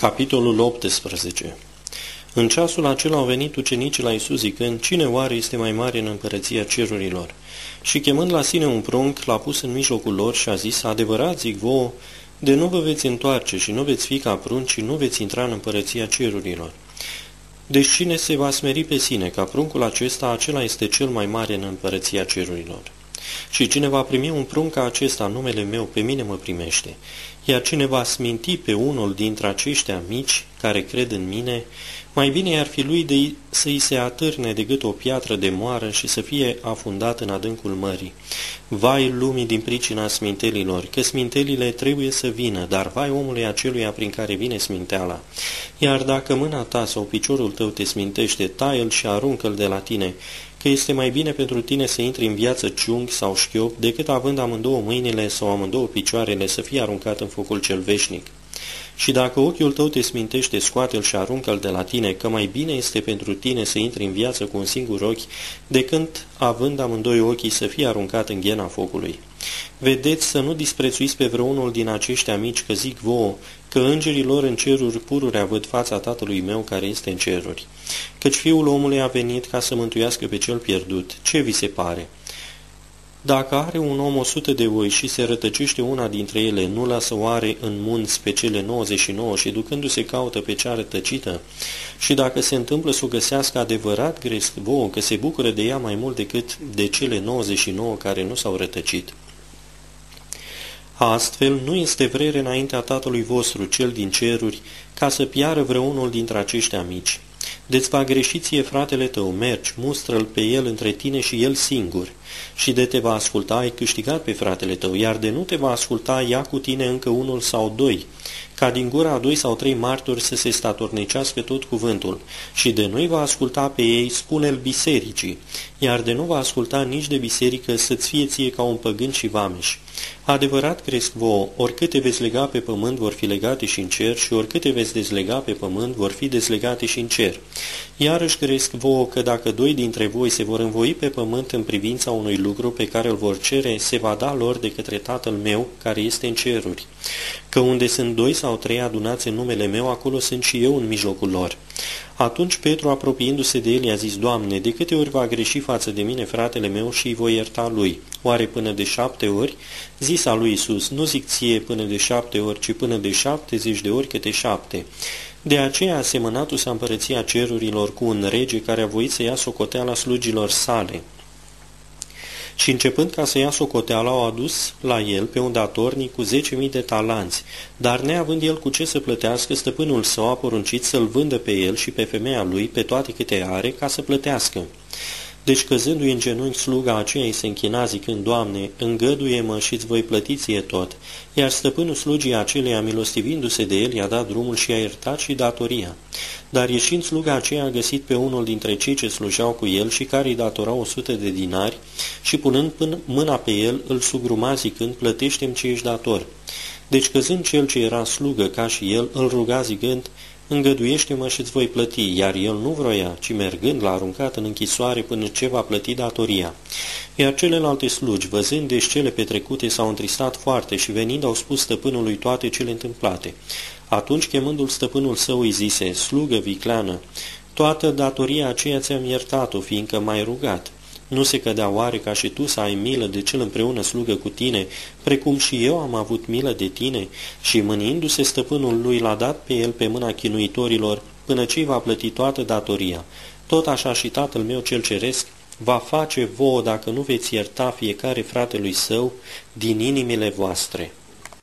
Capitolul 18 În ceasul acela au venit ucenicii la Iisus zicând, Cine oare este mai mare în împărăția cerurilor? Și chemând la sine un prunc, l-a pus în mijlocul lor și a zis, Adevărat zic vouă, de nu vă veți întoarce și nu veți fi ca prunci și nu veți intra în împărăția cerurilor. Deci cine se va smeri pe sine, ca pruncul acesta, acela este cel mai mare în împărăția cerurilor. Și cine va primi un prunc ca acesta în numele meu, pe mine mă primește. Iar cine va sminti pe unul dintre aceștia mici care cred în mine, mai bine ar fi lui de să-i se atârne de gât o piatră de moară și să fie afundat în adâncul mării. Vai lumii din pricina smintelilor, că smintelile trebuie să vină, dar vai omului aceluia prin care vine sminteala. Iar dacă mâna ta sau piciorul tău te smintește, tai-l și aruncă-l de la tine, că este mai bine pentru tine să intri în viață ciung sau șchiop decât având amândouă mâinile sau amândouă picioarele să fie aruncat în focul cel veșnic. Și dacă ochiul tău te smintește, scoate-l și aruncă-l de la tine, că mai bine este pentru tine să intri în viață cu un singur ochi, decât având amândoi ochii să fie aruncat în ghena focului. Vedeți să nu disprețuiți pe vreunul din aceștia mici, că zic vouă, că îngerii lor în ceruri pururea văd fața Tatălui meu care este în ceruri. Căci Fiul omului a venit ca să mântuiască pe cel pierdut. Ce vi se pare? Dacă are un om o sută de oi și se rătăcește una dintre ele, nu lasă oare în munți pe cele 99 și ducându-se caută pe cea rătăcită? Și dacă se întâmplă să o găsească adevărat gresc vouă, că se bucură de ea mai mult decât de cele 99 care nu s-au rătăcit? Astfel, nu este vrere înaintea Tatălui vostru, cel din ceruri, ca să piară vreunul dintre aceștia mici. Deci va greși ție fratele tău, mergi, mustră-l pe el între tine și el singur. Și de te va asculta, ai câștigat pe fratele tău, iar de nu te va asculta, ia cu tine încă unul sau doi, ca din gura a doi sau trei martori să se statornicească tot cuvântul. Și de nu va asculta pe ei, spune-l bisericii, iar de nu va asculta nici de biserică să-ți fie ție ca un păgân și vameș. Adevărat cresc vouă, oricâte veți lega pe pământ vor fi legate și în cer și oricâte veți dezlega pe pământ vor fi dezlegate și în cer. Iarăși cresc vouă că dacă doi dintre voi se vor învoi pe pământ în privința unui lucru pe care îl vor cere, se va da lor de către Tatăl meu care este în ceruri. Că unde sunt doi sau trei adunați în numele meu, acolo sunt și eu în mijlocul lor. Atunci Petru, apropiindu-se de el, i-a zis, Doamne, de câte ori va greși față de mine fratele meu și îi voi ierta lui? Oare până de șapte ori? Zisa lui Isus, nu zic ție până de șapte ori, ci până de șaptezeci de ori câte șapte. De aceea asemănatul s-a împărăția cerurilor cu un rege care a voit să ia socoteala slugilor sale. Și începând ca să ia socoteala, au adus la el pe un datornic cu zece mii de talanți, dar neavând el cu ce să plătească, stăpânul său a poruncit să-l vândă pe el și pe femeia lui pe toate câte are ca să plătească. Deci căzându-i în genunchi sluga aceea îi se închina zicând, Doamne, îngăduie-mă și îți voi plăti ție tot. Iar stăpânul slugii aceleia, milostivindu-se de el, i-a dat drumul și i-a iertat și datoria. Dar ieșind sluga aceea a găsit pe unul dintre cei ce slujeau cu el și care îi datora o sută de dinari și punând până mâna pe el, îl sugruma zicând, plătește-mi ce ești dator. Deci căzând cel ce era slugă ca și el, îl ruga zicând, îngăduiește-mă și îți voi plăti, iar el nu vroia, ci mergând l-a aruncat în închisoare până ce va plăti datoria. Iar celelalte slugi, văzând deci cele petrecute, s-au întristat foarte și venind au spus stăpânului toate cele întâmplate. Atunci, chemându-l stăpânul său, îi zise, slugă vicleană, toată datoria aceea ți-am iertat-o, fiindcă m-ai rugat. Nu se cădea oare ca și tu să ai milă de cel împreună slugă cu tine, precum și eu am avut milă de tine? Și mânindu-se stăpânul lui l-a dat pe el pe mâna chinuitorilor, până ce va plăti toată datoria. Tot așa și tatăl meu cel ceresc va face vouă dacă nu veți ierta fiecare fratelui său din inimile voastre.